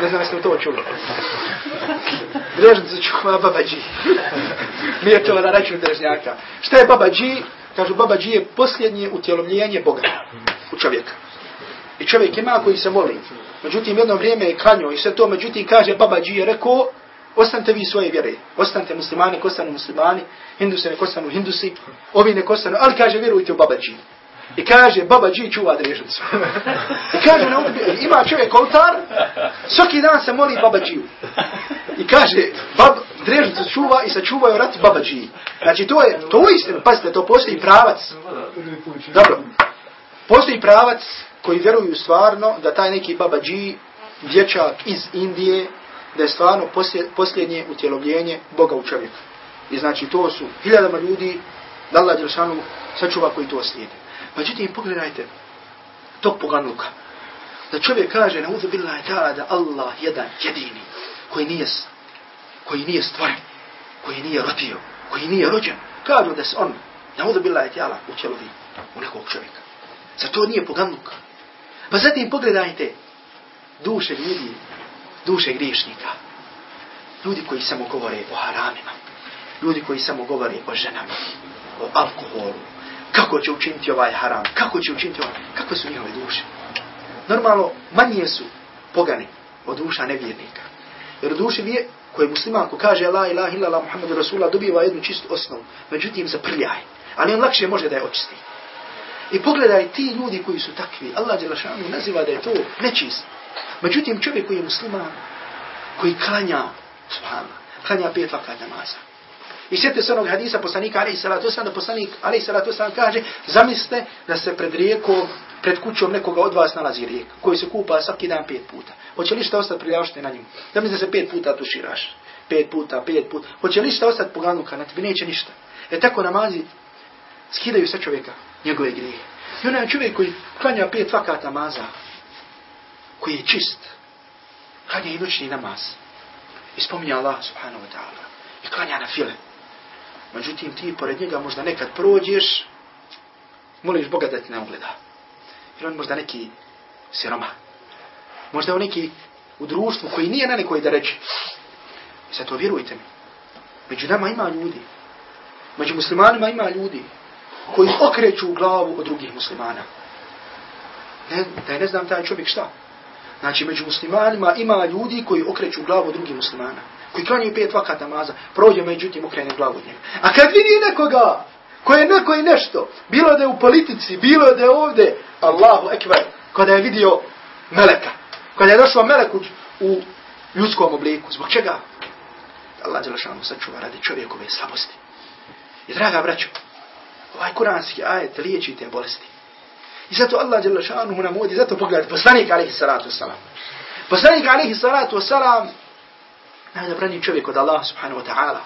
Ne znam jeste to čuli. Drežnicu čuva baba dži. Nije to na račun drežnjaka. Šta je baba dži? Kažu baba dži je posljednje utjelovljenje Boga u čovjeka. I čovjek ima koji se moli. Međutim, jedno vrijeme je klanio i sve to, međutim, kaže baba dži je rekao, Ostanite vi svoje vjere. Ostanite muslimani, kostanu muslimani, hindusi, ne kostanu hindusi, ovi ne kostanu, ali kaže, vjerujte u babađi. I kaže, babađi čuva drežnicu. I kaže, na ima čovjek oltar, svaki dan se moli babađiju. I kaže, bab, drežnicu čuva i sačuvaju rat babađi. Znači, to je, to je istina, pazite, to postoji pravac. Dobro, postoji pravac koji vjeruju stvarno da taj neki babađi, dječak iz Indije, da je stvarno posljednje utjelovljenje Boga u čovjeku. I znači to su hiljadama ljudi, da Allah Đelšanu sačuva koji to slijede. Međutim, pogledajte tog poganluka. Da čovjek kaže na uzu bila je ta'ala da Allah jedan, jedini, koji nije, koji nije stvoren, koji nije rodio, koji nije rođen, kažu da se on na uzu bila je ta'ala utjelovi u nekog čovjeka. Za to nije poganluk. Pa zatim pogledajte duše ljudi, duše griješnika. Ljudi koji samo govore o haramima. Ljudi koji samo govore o ženama, o alkoholu. Kako će učiniti ovaj haram? Kako će učiniti ovaj? Kako su njihove duše? Normalno, manje su pogani od duša nevjernika. Jer duše duši vije, koje musliman ko kaže La ilaha illa la Muhammedu Rasulullah dobiva jednu čistu osnovu. Međutim, zaprljaj. Ali on lakše može da je očisti. I pogledaj ti ljudi koji su takvi. Allah Đelešanu naziva da je to nečist. Međutim, čovjek koji je musliman, koji klanja, subhana, klanja pet vakat namaza. I sjetite se onog hadisa poslanika, ali salatu sam, da poslanik, ali salatu sam kaže, zamislite da se pred rijekom, pred kućom nekoga od vas nalazi rijek, koji se kupa svaki dan pet puta. Hoće li što ostati priljavšte na njemu? Zamislite se pet puta tuširaš. Pet puta, pet puta. Hoće li što ostati poganuka na tebi? Neće ništa. E tako namazi skidaju sa čovjeka njegove grije. I onaj čovjek koji klanja pet vakata namaza, koji je čist, klanja i noćni namaz. I spominja Allah subhanahu wa ta'ala. I klanja na file. Međutim, ti pored njega možda nekad prođeš, moliš Boga da ti ne ugleda. Jer on možda neki siroma. Možda on neki u društvu koji nije na nekoj da reći. I sad to vjerujte mi. Među nama ima ljudi. Među muslimanima ima ljudi koji okreću glavu od drugih muslimana. Ne, da ne znam taj čovjek šta. Znači, među muslimanima ima ljudi koji okreću glavu drugih muslimana. Koji klanju pet vakat namaza, prođe međutim okrene glavu od njega. A kad vidi nekoga, koji je neko i nešto, bilo da je u politici, bilo da je ovde, Allahu ekber, kada je vidio meleka, kada je došao melek u, u ljudskom obliku, zbog čega? Allah Đelešanu sačuva radi čovjekove slabosti. I draga braćo, ovaj kuranski ajet liječi te bolesti. I zato Allah dželle šanu nam odi, zato pogledajte poslanik alejhi salatu vesselam. Poslanik alejhi salatu vesselam najodabraniji čovjek od Allah subhanahu wa ta'ala.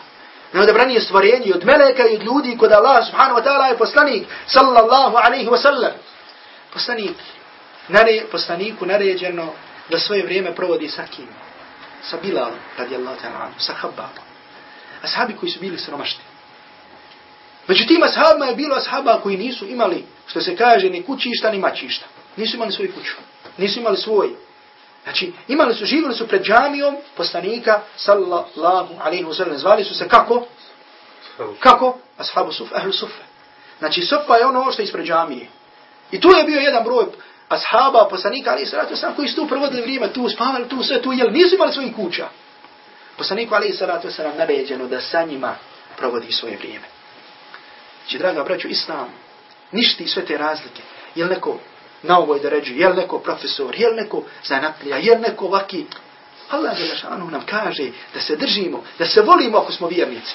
Ne stvorenje od meleka i od ljudi kod Allah subhanahu wa ta'ala je poslanik sallallahu alejhi wa sellem. Poslanik nare poslaniku naređeno da svoje vrijeme provodi sa kim? Sa Bilal radijallahu ta'ala, sa Habbab. Ashabi koji su bili sromašni. Među tim ashabima je bilo ashaba koji nisu imali, što se kaže, ni kućišta, ni mačišta. Nisu imali svoju kuću. Nisu imali svoj. Znači, imali su, živjeli su pred džamijom poslanika, sallallahu alaihi wa sallam. Zvali su se kako? Kako? Ashabu suf, ahlu sufe. Znači, sufa je ono što je ispred džamije. I tu je bio jedan broj ashaba, poslanika, ali sallatu sallam, koji su tu provodili vrijeme, tu spavali, tu sve, tu jeli. Nisu imali svojih kuća. Poslaniku, ali sallatu sallam, naređeno da sa njima provodi svoje vrijeme. Znači, draga braću, islam ništi sve te razlike. Je neko na ovoj doređu, je neko profesor, je neko zanatlija, je neko vaki. Allah Đelešanu nam kaže da se držimo, da se volimo ako smo vjernici.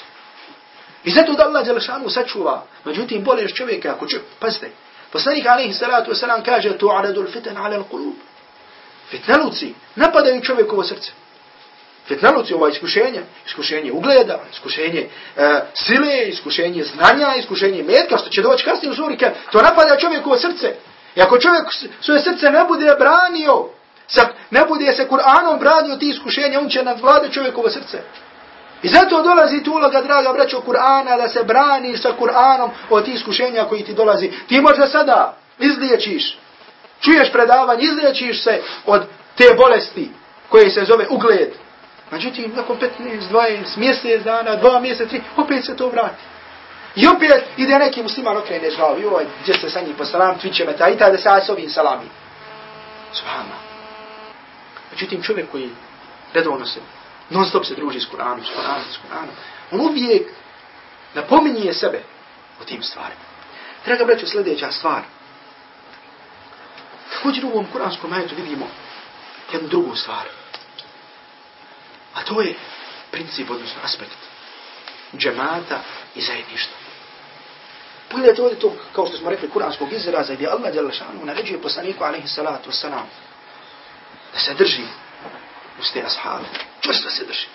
I zato da Allah Đelešanu sačuva. Međutim, boleš čovjeka ako će, pazite, poslanik alaihi salatu wasalam kaže tu aradul fitan ala al qulub. Fitnaluci napadaju čovjekovo srce. Fitnaluci ova iskušenja, iskušenje ugleda, iskušenje e, sile, iskušenje znanja, iskušenje metka, što će doći kasnije u surike, to napada čovjeku u srce. I ako čovjek svoje srce ne bude branio, sa, ne bude se Kur'anom branio ti iskušenja, on će nadvlada čovjekovo srce. I zato dolazi tu uloga, draga braćo, Kur'ana, da se brani sa Kur'anom od ti iskušenja koji ti dolazi. Ti možda sada izliječiš, čuješ predavanje, izliječiš se od te bolesti koje se zove ugled, Međutim, nakon 15, 20, mjesec dana, dva mjeseca, tri, opet se to vrati. I opet ide neki musliman okrene glavu, joj, gdje se sa njim po salam, tviće me ta i tada se aj s ovim salami. Subhanallah. Međutim, čovjek koji redovno se Non stop se druži s Kur'anom, s Kur'anom, s Kur'anom. On uvijek napominje sebe o tim stvarima. Treba braću sljedeća stvar. Također u ovom kuranskom majetu vidimo jednu drugu stvar. A to je princip, odnosno aspekt džemata i zajedništva. Pogledajte ovdje to, kao što smo rekli, kuranskog izraza, gdje Allah Đalešanu naređuje poslaniku, alaihi salatu wasalam, da se drži uz te ashave. Čvrsto se drži.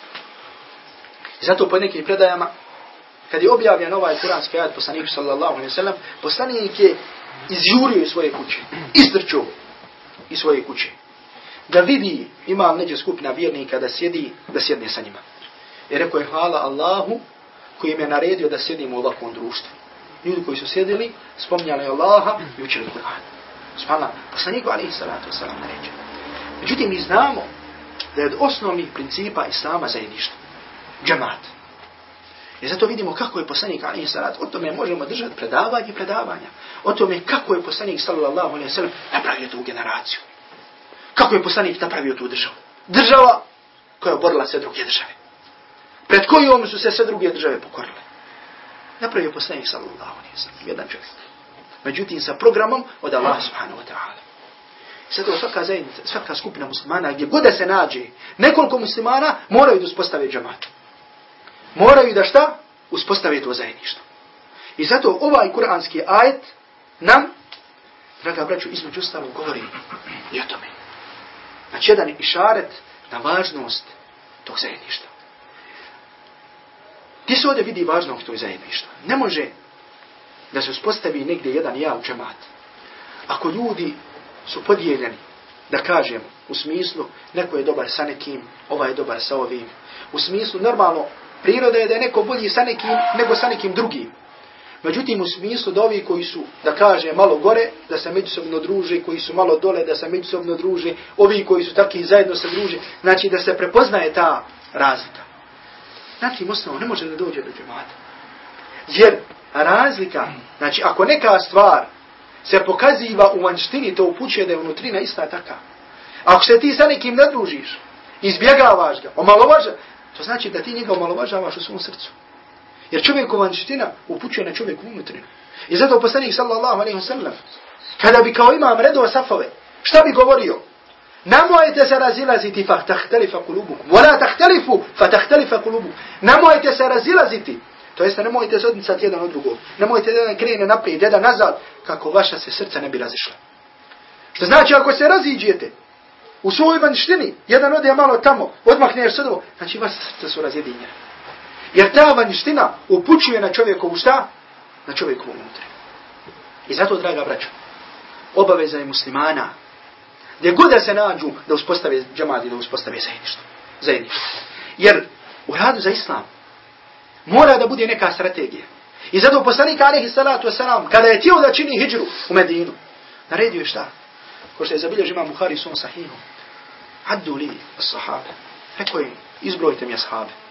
I zato po nekim predajama, kad je objavljen ovaj kuranski ajat poslaniku, sallallahu alaihi sallam, poslanik je izjurio iz svoje kuće, izdrčio iz svoje kuće, da vidi ima neđe skupina vjernika da sjedi, da sjedne sa njima. I rekao je hvala Allahu koji me je naredio da sjedimo u ovakvom društvu. Ljudi koji su sjedili, spominjali Allaha i učili Kur'an. Spala, poslaniku alaihi salatu wasalam naređe. Međutim, mi znamo da je od osnovnih principa Islama zajedništvo. Džemat. I zato vidimo kako je poslanik alaihi salatu, o tome možemo držati predavanje i predavanja. O tome kako je poslanik sallallahu alaihi sallam napravio tu generaciju. Kako je poslanik napravio tu državu? Država koja je oborila sve druge države. Pred kojom su se sve druge države pokorile. Napravio poslanik sallallahu alaihi sallam. Jedan čovjek. Međutim, sa programom od Allah subhanahu wa ta'ala. Sada svaka zajednica, svaka skupina muslimana, gdje god da se nađe, nekoliko muslimana moraju da uspostave džamat. Moraju da šta? Uspostave to zajedništvo. I zato ovaj kuranski ajet nam, draga braću, između ostalog govori i o tome. Znači, jedan išaret na važnost tog zajedništva. Ti se ovdje vidi važnost tog zajedništva. Ne može da se uspostavi negdje jedan ja u džemat. Ako ljudi su podijeljeni, da kažem, u smislu, neko je dobar sa nekim, ovaj je dobar sa ovim. U smislu, normalno, priroda je da je neko bolji sa nekim, nego sa nekim drugim. Međutim, u smislu da ovi koji su, da kaže, malo gore, da se međusobno druže, koji su malo dole, da se međusobno druže, ovi koji su takvi zajedno se druže, znači da se prepoznaje ta razlika. Znači, osnovu ne može da dođe do džemata. Jer razlika, znači ako neka stvar se pokaziva u vanštini, to upućuje da je unutrina ista taka. Ako se ti sa nekim ne družiš, izbjegavaš ga, omalovaža, to znači da ti njega omalovažavaš u svom srcu. Jer čovjekova vanština upućuje na čovjeku unutrinu. I zato poslanik sallallahu alaihi wasallam, kada bi kao imam redova safove, šta bi govorio? Namojte se razilaziti fa tahtelifa kulubukum. Vola tahtelifu fa tahtelifa kulubukum. Namojte se razilaziti. To jeste, nemojte se odnicati jedan od drugog. Nemojte jedan krene naprijed, jedan nazad, kako vaša se srca ne bi razišla. Što znači, ako se raziđete u svojoj vanštini, jedan ode malo tamo, odmahneš srdo, znači vaša srca su razjedinjena. Jer ta vanjština upućuje na čovjekovu šta? Na čovjekovu unutra. I zato, draga braća, obaveza je muslimana, gdje god da se nađu da uspostave džamad i da uspostave zajedništvo. zajedništvo. Jer u radu za islam mora da bude neka strategija. I zato poslanik alaihi salatu wasalam, kada je tijelo da čini hijđru u Medinu, naredio je šta? Ko što je zabilježi imam Buhari sun sahihu. Addu li sahabe. Rekao je, izbrojite mi ashabe.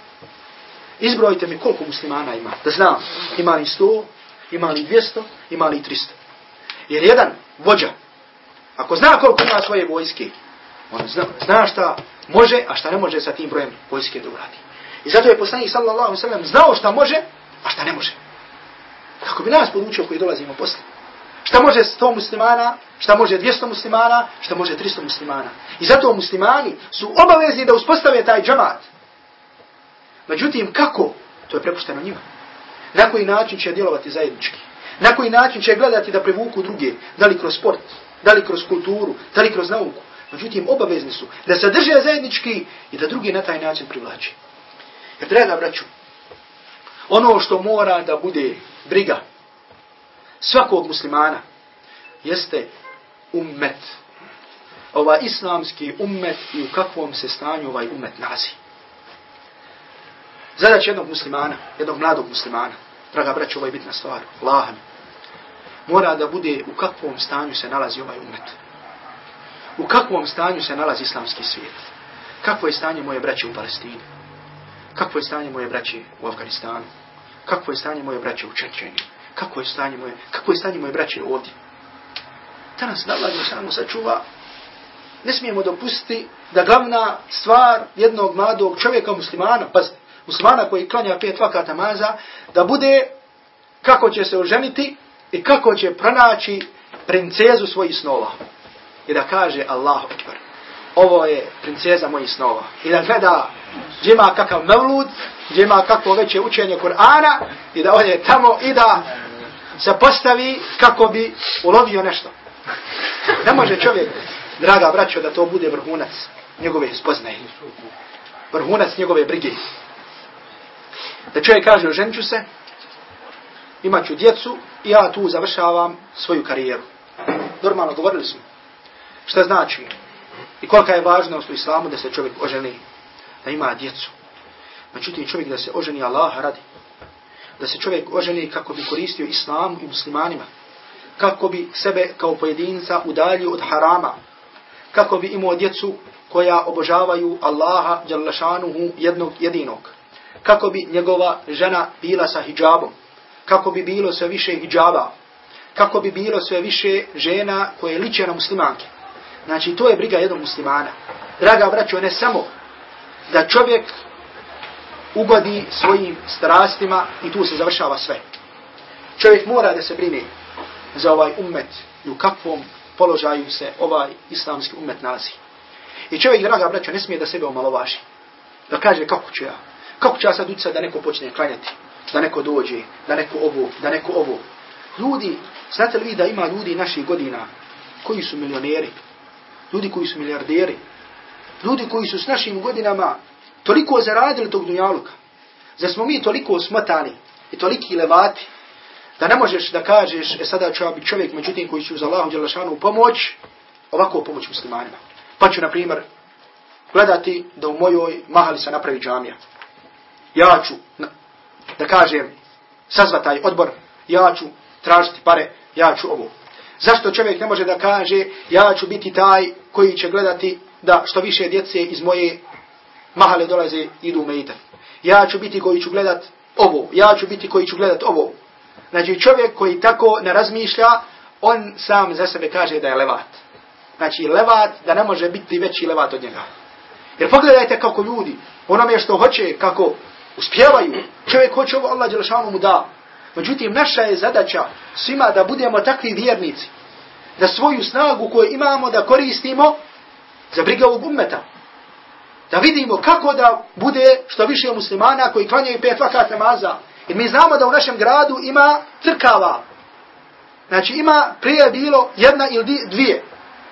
Izbrojite mi koliko muslimana ima. Da znam, ima li 100, ima li dvjesto, ima li tristo. Jer jedan vođa, ako zna koliko ima svoje vojske, on zna, zna šta može, a šta ne može sa tim brojem vojske da uradi. I zato je poslanik sallallahu sallam znao šta može, a šta ne može. Kako bi nas podučio koji dolazimo posle. Šta može 100 muslimana, šta može 200 muslimana, šta može 300 muslimana. I zato muslimani su obavezni da uspostave taj džamat. Međutim, kako? To je prepušteno njima. Na koji način će djelovati zajednički? Na koji način će gledati da privuku druge? Da li kroz sport? Da li kroz kulturu? Da li kroz nauku? Međutim, obavezni su da se drže zajednički i da drugi na taj način privlači. Jer treba, braću, ono što mora da bude briga svakog muslimana jeste ummet. Ova islamski ummet i u kakvom se stanju ovaj ummet nalazi. Zadaća jednog muslimana, jednog mladog muslimana, draga braća, ovo je bitna stvar, Allaha mora da bude u kakvom stanju se nalazi ovaj umet. U kakvom stanju se nalazi islamski svijet. Kakvo je stanje moje braće u Palestini? Kakvo je stanje moje braće u Afganistanu? Kakvo je stanje moje braće u Čečeni? Kako je stanje moje, kako je stanje moje braće ovdje? Da nas Allah je samo sačuva ne smijemo dopustiti da glavna stvar jednog mladog čovjeka muslimana, pa muslimana koji klanja pet vakata maza, da bude kako će se oženiti i kako će pronaći princezu svojih snova. I da kaže Allahu Akbar. Ovo je princeza mojih snova. I da gleda gdje ima kakav mevlud, gdje ima kakvo veće učenje Kur'ana i da ode tamo i da se postavi kako bi ulovio nešto. Ne može čovjek, draga braćo, da to bude vrhunac njegove spoznaje. Vrhunac njegove brige. Da čovjek kaže, oženću se, imat ću djecu i ja tu završavam svoju karijeru. Normalno, govorili smo. Šta znači? I kolika je važnost u islamu da se čovjek oženi, da ima djecu. Međutim, čovjek da se oženi Allah radi. Da se čovjek oženi kako bi koristio islamu i muslimanima. Kako bi sebe kao pojedinca udalio od harama. Kako bi imao djecu koja obožavaju Allaha djelašanuhu jednog jedinog. Kako bi njegova žena bila sa hijabom. Kako bi bilo sve više hijaba. Kako bi bilo sve više žena koje liče na muslimanke. Znači, to je briga jednog muslimana. Draga braćo, ne samo da čovjek ugodi svojim strastima i tu se završava sve. Čovjek mora da se brine za ovaj umet i u kakvom položaju se ovaj islamski umet nalazi. I čovjek, draga braćo, ne smije da sebe omalovaži. Da kaže kako ću ja. Kako ću ja sad da neko počne klanjati. Da neko dođe, da neko ovo, da neko ovo. Ljudi, znate li vi da ima ljudi naših godina koji su milioneri, ljudi koji su milijarderi, ljudi koji su s našim godinama toliko zaradili tog dunjaluka, zar smo mi toliko smotani i toliki levati, da ne možeš da kažeš, e sada ću ja biti čovjek, međutim koji ću za Allahom Đelešanu pomoć, ovako pomoć muslimanima. Pa ću, na primjer, gledati da u mojoj mahali se napravi džamija. Ja ću, da kažem, sazva taj odbor, ja ću tražiti pare, ja ću ovo. Zašto čovjek ne može da kaže ja ću biti taj koji će gledati da što više djece iz moje mahale dolaze i idu u mejtan. Ja ću biti koji ću gledat ovo. Ja ću biti koji ću gledat ovo. Znači čovjek koji tako ne razmišlja, on sam za sebe kaže da je levat. Znači levat da ne može biti veći levat od njega. Jer pogledajte kako ljudi, onome što hoće, kako uspjevaju, čovjek hoće ovo Allah Đelešanu mu da. Međutim, naša je zadaća svima da budemo takvi vjernici. Da svoju snagu koju imamo da koristimo za briga ovog ummeta. Da vidimo kako da bude što više muslimana koji klanjaju pet vakat namaza. Jer mi znamo da u našem gradu ima crkava. Znači ima prije bilo jedna ili dvije.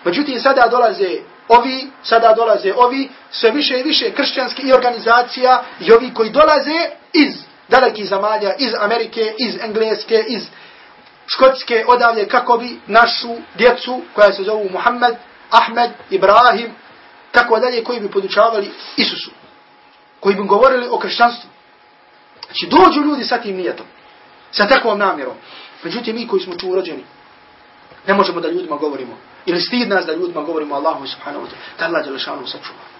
Međutim, sada dolaze ovi, sada dolaze ovi, sve više i više kršćanski i organizacija i ovi koji dolaze iz dalekih zamalja iz Amerike, iz Engleske, iz Škotske, odavlje kako bi našu djecu, koja se zovu Muhammed, Ahmed, Ibrahim, tako dalje, koji bi podučavali Isusu, koji bi govorili o kršćanstvu. Znači, dođu ljudi sa tim nijetom, sa takvom namjerom. Međutim, mi koji smo tu urođeni, ne možemo da ljudima govorimo. Ili stid nas da ljudima govorimo Allahu subhanahu wa ta'ala, da Allah je lešanu sačuva.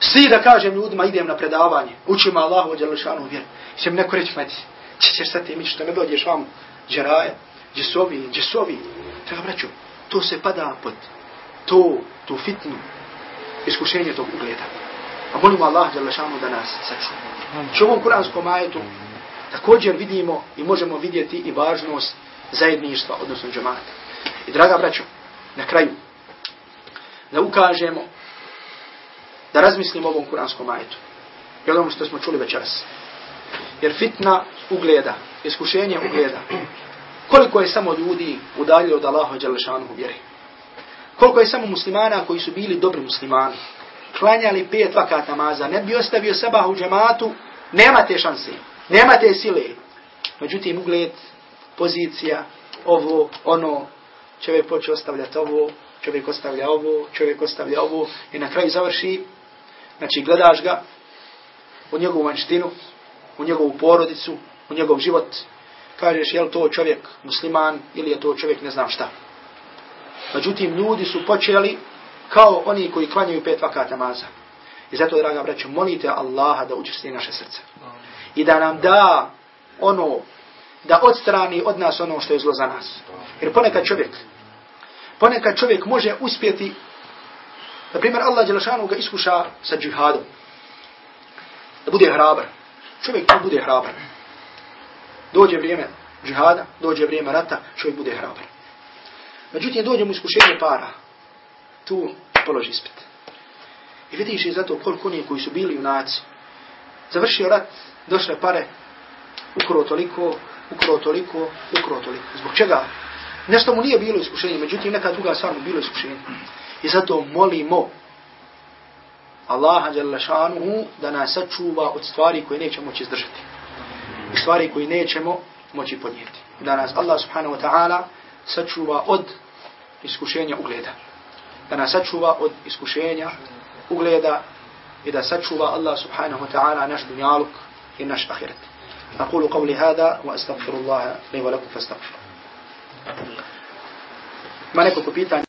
Svi da kažem ljudima, idem na predavanje, učim Allahu Đelešanu vjeru. I će mi neko reći, mati, će ćeš sad ti mi što ne dođeš vam, džeraje, gdje su ovi, gdje su ovi. Treba braću, to se pada pod to, tu fitnu, iskušenje tog ugleda. A molimo Allah Đelešanu da nas sačuva. Što ovom kuranskom ajetu također vidimo i možemo vidjeti i važnost zajedništva, odnosno džemata. I draga braćo, na kraju, da ukažemo da razmislimo ovom kuranskom ajetu. I onom što smo čuli večeras. Jer fitna ugleda, iskušenje ugleda. Koliko je samo ljudi udaljili od Allaha i Đalešanu vjeri. Koliko je samo muslimana koji su bili dobri muslimani. Klanjali pet vakat namaza. Ne bi ostavio sabah u džematu. Nema te šanse. Nema te sile. Međutim, ugled, pozicija, ovo, ono, čovjek počeo ostavljati ovo, čovjek ostavlja ovo, čovjek ostavlja ovo i na kraju završi Znači, gledaš ga u njegovu vanštinu, u njegovu porodicu, u njegov život. Kažeš, je li to čovjek musliman ili je to čovjek ne znam šta. Međutim, ljudi su počeli kao oni koji klanjaju pet vakata maza. I zato, draga braćo, molite Allaha da učesti naše srce. I da nam da ono, da odstrani od nas ono što je zlo za nas. Jer ponekad čovjek, ponekad čovjek može uspjeti Na primjer, Allah Đelešanu ga iskuša sa džihadom. Da bude hrabar. Čovjek tu bude hrabar. Dođe vrijeme džihada, dođe vrijeme rata, čovjek bude hrabar. Međutim, dođe mu iskušenje para. Tu položi ispit. I vidiš i zato koliko oni koji su bili u naci. Završio rat, došle pare, ukro toliko, ukrao toliko, ukrao toliko. Zbog čega? Nešto mu nije bilo iskušenje, međutim neka druga stvar mu bilo iskušenje. I zato molimo Allaha jalla šanuhu da nas sačuva od stvari koje nećemo moći izdržati. I stvari koje nećemo moći podnijeti. Da nas Allah subhanahu wa ta'ala sačuva od iskušenja ugleda. Da nas sačuva od iskušenja ugleda i da sačuva Allah subhanahu wa ta'ala naš dunjaluk i naš ahiret. أقول قولي هذا وأستغفر الله لي ولكم فاستغفر ما neko?